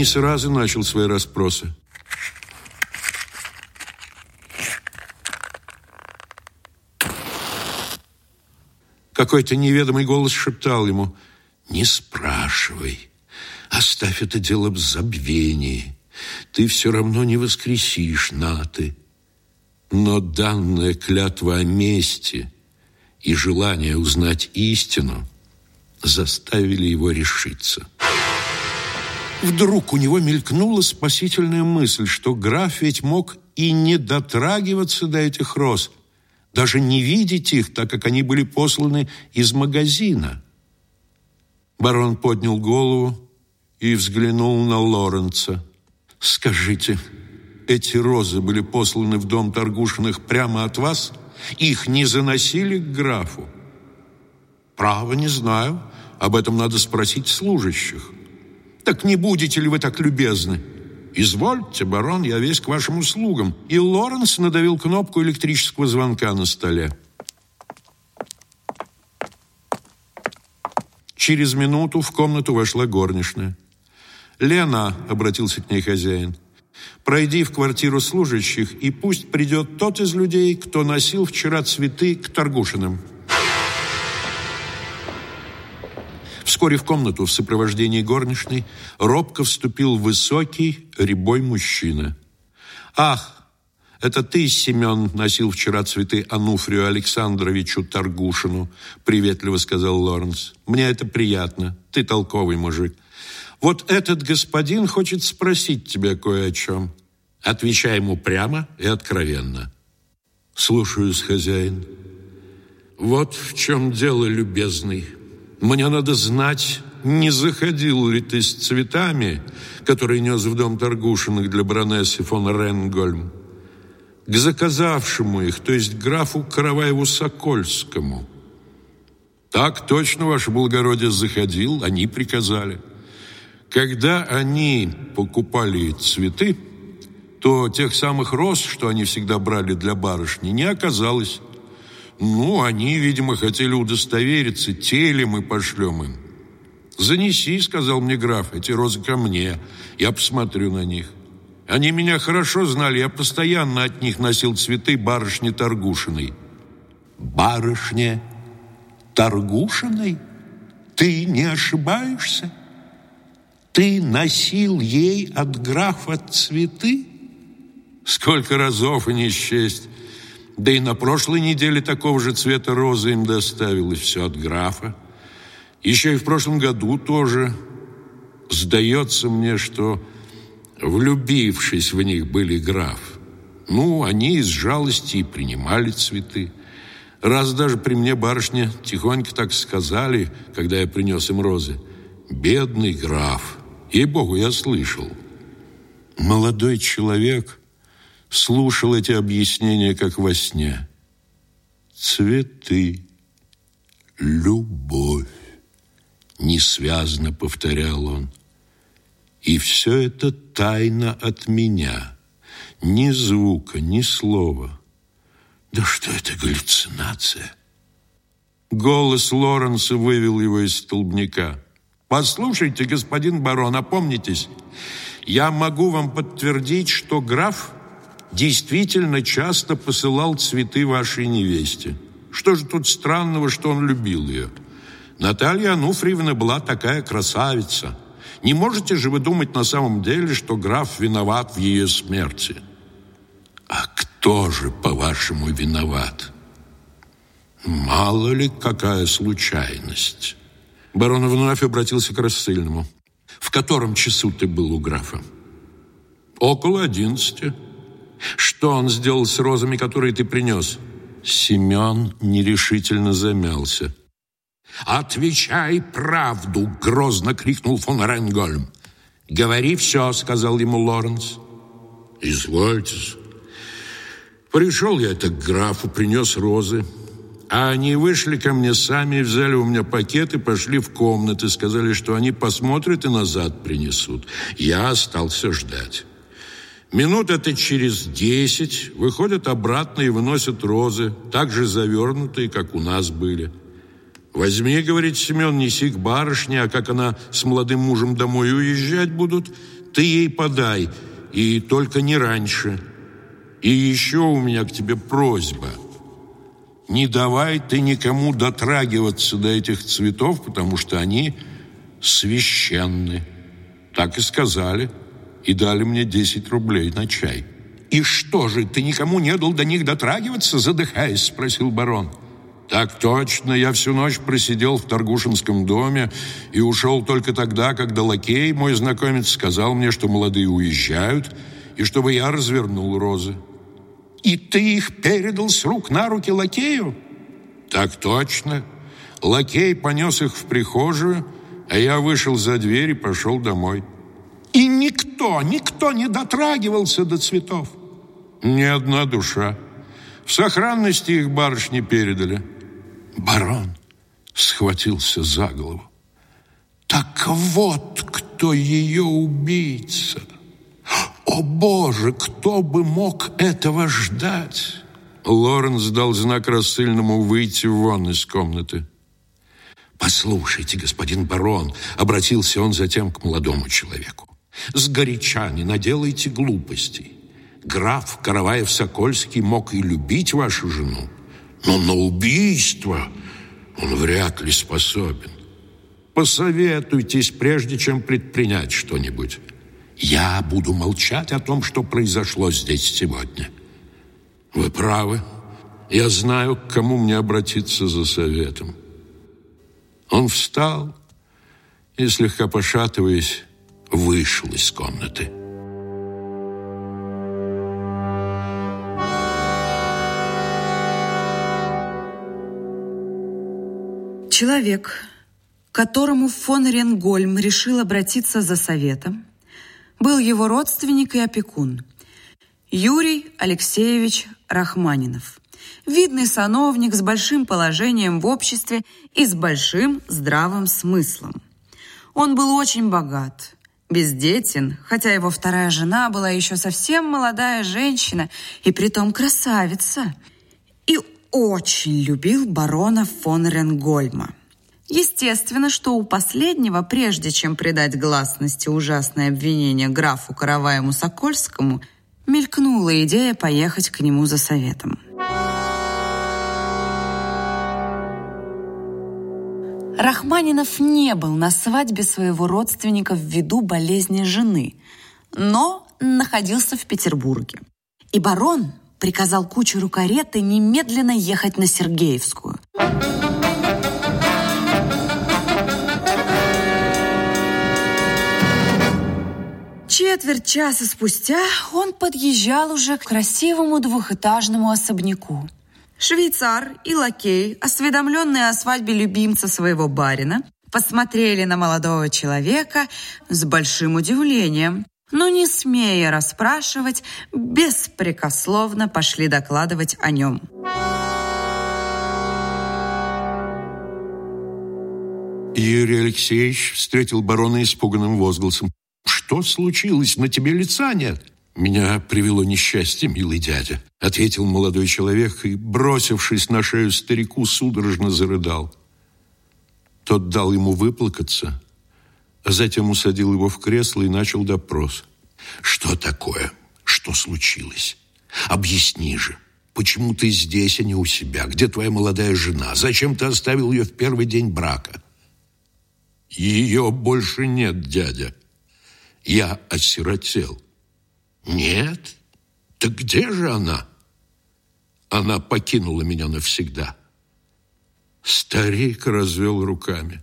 не сразу начал свои расспросы. Какой-то неведомый голос шептал ему «Не спрашивай, оставь это дело в забвении, ты все равно не воскресишь, Наты». Но данная клятва о мести и желание узнать истину заставили его решиться – Вдруг у него мелькнула спасительная мысль, что граф ведь мог и не дотрагиваться до этих роз, даже не видеть их, так как они были посланы из магазина. Барон поднял голову и взглянул на Лоренца. «Скажите, эти розы были посланы в дом Торгушиных прямо от вас? Их не заносили к графу?» «Право, не знаю. Об этом надо спросить служащих». Так не будете ли вы так любезны? Извольте, барон, я весь к вашим услугам. И Лоренс надавил кнопку электрического звонка на столе. Через минуту в комнату вошла горничная. «Лена», — обратился к ней хозяин, — «пройди в квартиру служащих, и пусть придет тот из людей, кто носил вчера цветы к Торгушиным». Вскоре в комнату в сопровождении горничной робко вступил высокий, рябой мужчина. «Ах, это ты, Семен, носил вчера цветы Ануфрию Александровичу Таргушину», — приветливо сказал Лоренс. «Мне это приятно. Ты толковый мужик. Вот этот господин хочет спросить тебя кое о чем. Отвечай ему прямо и откровенно». «Слушаюсь, хозяин». «Вот в чем дело, любезный». Мне надо знать, не заходил ли ты с цветами, которые нес в дом Торгушиных для баронессы фон Ренгольм, к заказавшему их, то есть графу Караваеву-Сокольскому. Так точно, ваше благородие, заходил, они приказали. Когда они покупали цветы, то тех самых роз, что они всегда брали для барышни, не оказалось. Ну, они, видимо, хотели удостовериться, те мы пошлем им. «Занеси», — сказал мне граф, — «эти розы ко мне. Я посмотрю на них». Они меня хорошо знали, я постоянно от них носил цветы барышни Торгушиной. Барышня Торгушиной? Ты не ошибаешься? Ты носил ей от графа цветы? Сколько разов и не счесть. Да и на прошлой неделе такого же цвета розы им доставил и все от графа. Еще и в прошлом году тоже. Сдается мне, что влюбившись в них были граф. Ну, они из жалости и принимали цветы. Раз даже при мне барышня тихонько так сказали, когда я принес им розы. «Бедный граф!» Ей-богу, я слышал. Молодой человек слушал эти объяснения как во сне. Цветы, любовь, не связано, повторял он. И все это тайна от меня. Ни звука, ни слова. Да что это галлюцинация? Голос Лоренса вывел его из столбняка. «Послушайте, господин барон, опомнитесь, я могу вам подтвердить, что граф действительно часто посылал цветы вашей невесте. Что же тут странного, что он любил ее? Наталья Ануфриевна была такая красавица. Не можете же вы думать на самом деле, что граф виноват в ее смерти? А кто же, по-вашему, виноват? Мало ли, какая случайность. Барон вновь обратился к рассыльному. В котором часу ты был у графа? Около одиннадцати. Что он сделал с розами, которые ты принес?» Семен нерешительно замялся. «Отвечай правду!» — грозно крикнул фон Ренгольм. «Говори все!» — сказал ему Лоренс. «Извольтесь. Пришел я это к графу, принес розы. А они вышли ко мне сами, взяли у меня пакет и пошли в комнаты. Сказали, что они посмотрят и назад принесут. Я остался ждать». Минут это через десять выходят обратно и выносят розы, так же завернутые, как у нас были. «Возьми, — говорит Семен, — неси к барышне, а как она с молодым мужем домой уезжать будут, ты ей подай, и только не раньше. И еще у меня к тебе просьба. Не давай ты никому дотрагиваться до этих цветов, потому что они священны». Так и сказали. — и дали мне 10 рублей на чай. «И что же, ты никому не дал до них дотрагиваться?» – задыхаясь, спросил барон. «Так точно, я всю ночь просидел в Торгушинском доме и ушел только тогда, когда лакей, мой знакомец, сказал мне, что молодые уезжают, и чтобы я развернул розы». «И ты их передал с рук на руки лакею?» «Так точно. Лакей понес их в прихожую, а я вышел за дверь и пошел домой». И никто, никто не дотрагивался до цветов. Ни одна душа. В сохранности их барышни передали. Барон схватился за голову. Так вот, кто ее убийца. О, Боже, кто бы мог этого ждать? Лоренс дал знак рассыльному выйти вон из комнаты. «Послушайте, господин барон», — обратился он затем к молодому человеку. Сгоряча не наделайте глупостей. Граф Караваев-Сокольский мог и любить вашу жену, но на убийство он вряд ли способен. Посоветуйтесь, прежде чем предпринять что-нибудь. Я буду молчать о том, что произошло здесь сегодня. Вы правы. Я знаю, к кому мне обратиться за советом. Он встал и, слегка пошатываясь, вышел из комнаты. Человек, к которому фон Ренгольм решил обратиться за советом, был его родственник и опекун Юрий Алексеевич Рахманинов, видный сановник с большим положением в обществе и с большим здравым смыслом. Он был очень богат – бездетен, хотя его вторая жена была еще совсем молодая женщина и притом красавица. И очень любил барона фон Ренгольма. Естественно, что у последнего, прежде чем придать гласности ужасное обвинение графу Караваему Сокольскому, мелькнула идея поехать к нему за советом. Рахманинов не был на свадьбе своего родственника ввиду болезни жены, но находился в Петербурге. И барон приказал кучеру кареты немедленно ехать на Сергеевскую. Четверть часа спустя он подъезжал уже к красивому двухэтажному особняку. Швейцар и лакей, осведомленные о свадьбе любимца своего барина, посмотрели на молодого человека с большим удивлением, но, не смея расспрашивать, беспрекословно пошли докладывать о нем. Юрий Алексеевич встретил барона испуганным возгласом. «Что случилось? На тебе лица нет!» «Меня привело несчастье, милый дядя», — ответил молодой человек и, бросившись на шею старику, судорожно зарыдал. Тот дал ему выплакаться, а затем усадил его в кресло и начал допрос. «Что такое? Что случилось? Объясни же, почему ты здесь, а не у себя? Где твоя молодая жена? Зачем ты оставил ее в первый день брака?» «Ее больше нет, дядя. Я осиротел». Нет? Так где же она? Она покинула меня навсегда. Старик развел руками.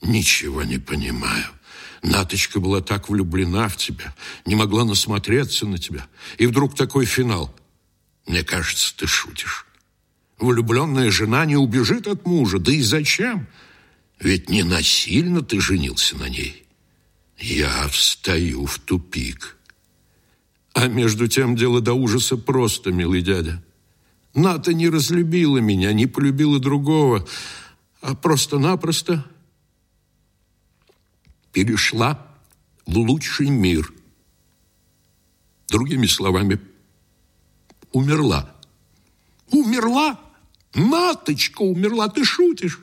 Ничего не понимаю. Наточка была так влюблена в тебя, не могла насмотреться на тебя. И вдруг такой финал. Мне кажется, ты шутишь. Влюбленная жена не убежит от мужа, да и зачем? Ведь не насильно ты женился на ней. Я встаю в тупик. А между тем дело до ужаса просто, милый дядя. Ната не разлюбила меня, не полюбила другого, а просто-напросто перешла в лучший мир. Другими словами, умерла. Умерла? Наточка умерла, ты шутишь?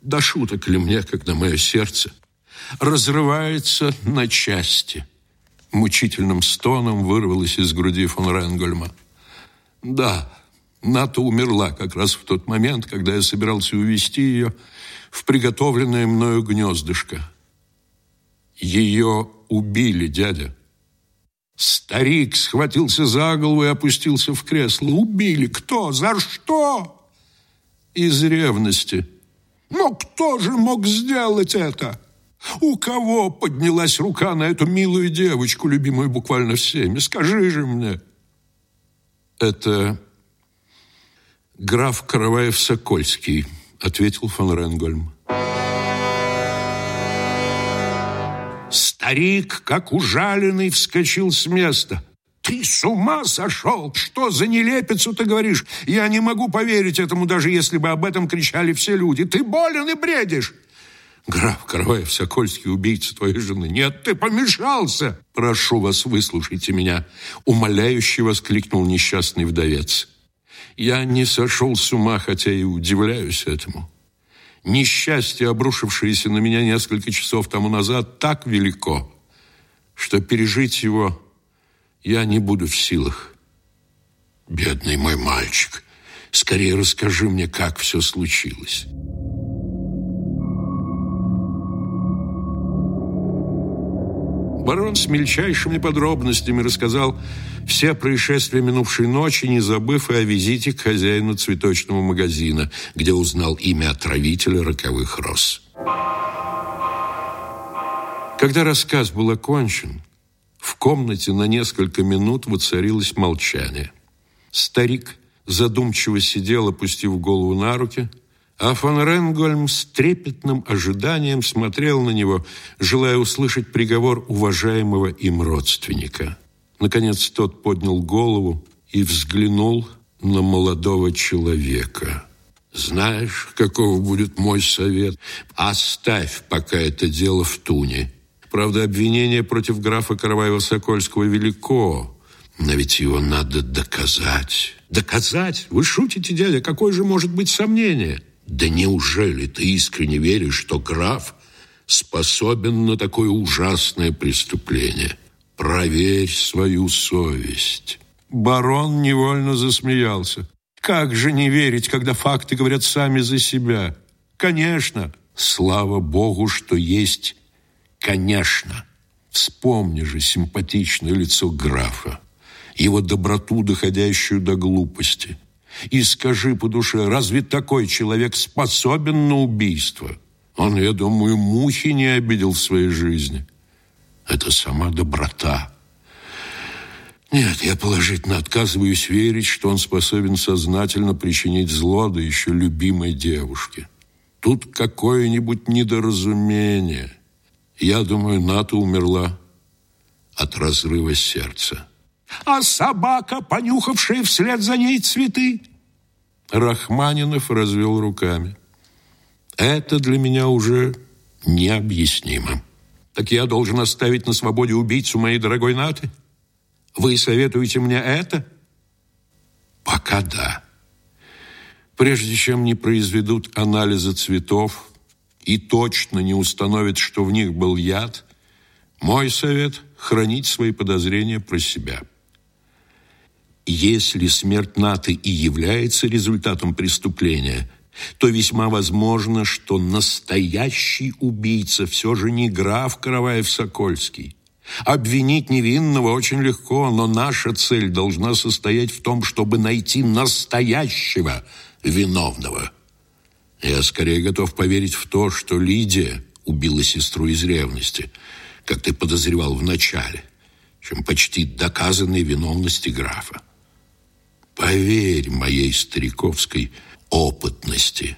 Да шуток ли мне, когда мое сердце разрывается на части – мучительным стоном вырвалось из груди фон Ренгольма. «Да, Ната умерла как раз в тот момент, когда я собирался увести ее в приготовленное мною гнездышко. Ее убили, дядя. Старик схватился за голову и опустился в кресло. Убили? Кто? За что? Из ревности. Но кто же мог сделать это? У кого поднялась рука на эту милую девочку, любимую буквально всеми? Скажи же мне. Это граф Караваев-Сокольский, ответил фон Ренгольм. Старик, как ужаленный, вскочил с места. «Ты с ума сошел! Что за нелепицу ты говоришь? Я не могу поверить этому, даже если бы об этом кричали все люди. Ты болен и бредишь!» Граф Карваев Сокольский, убийца твоей жены. Нет, ты помешался. Прошу вас, выслушайте меня. Умоляюще воскликнул несчастный вдовец. Я не сошел с ума, хотя и удивляюсь этому. Несчастье, обрушившееся на меня несколько часов тому назад, так велико, что пережить его я не буду в силах. Бедный мой мальчик, скорее расскажи мне, как все случилось. Барон с мельчайшими подробностями рассказал все происшествия минувшей ночи, не забыв и о визите к хозяину цветочного магазина, где узнал имя отравителя роковых роз. Когда рассказ был окончен, в комнате на несколько минут воцарилось молчание. Старик задумчиво сидел, опустив голову на руки – а фон Ренгольм с трепетным ожиданием смотрел на него, желая услышать приговор уважаемого им родственника. Наконец тот поднял голову и взглянул на молодого человека. «Знаешь, каков будет мой совет? Оставь пока это дело в туне. Правда, обвинение против графа Караваева-Сокольского велико, но ведь его надо доказать». «Доказать? Вы шутите, дядя? Какое же может быть сомнение?» Да неужели ты искренне веришь, что граф способен на такое ужасное преступление? Проверь свою совесть. Барон невольно засмеялся. Как же не верить, когда факты говорят сами за себя? Конечно. Слава богу, что есть «конечно». Вспомни же симпатичное лицо графа, его доброту, доходящую до глупости – и скажи по душе, разве такой человек способен на убийство? Он, я думаю, мухи не обидел в своей жизни. Это сама доброта. Нет, я положительно отказываюсь верить, что он способен сознательно причинить зло, да еще любимой девушке. Тут какое-нибудь недоразумение. Я думаю, Ната умерла от разрыва сердца а собака, понюхавшая вслед за ней цветы. Рахманинов развел руками. Это для меня уже необъяснимо. Так я должен оставить на свободе убийцу моей дорогой Наты? Вы советуете мне это? Пока да. Прежде чем не произведут анализа цветов и точно не установят, что в них был яд, мой совет – хранить свои подозрения про себя – если смерть Наты и является результатом преступления, то весьма возможно, что настоящий убийца все же не граф Караваев-Сокольский. Обвинить невинного очень легко, но наша цель должна состоять в том, чтобы найти настоящего виновного. Я скорее готов поверить в то, что Лидия убила сестру из ревности, как ты подозревал в начале, чем почти доказанной виновности графа. Поверь моей стариковской опытности.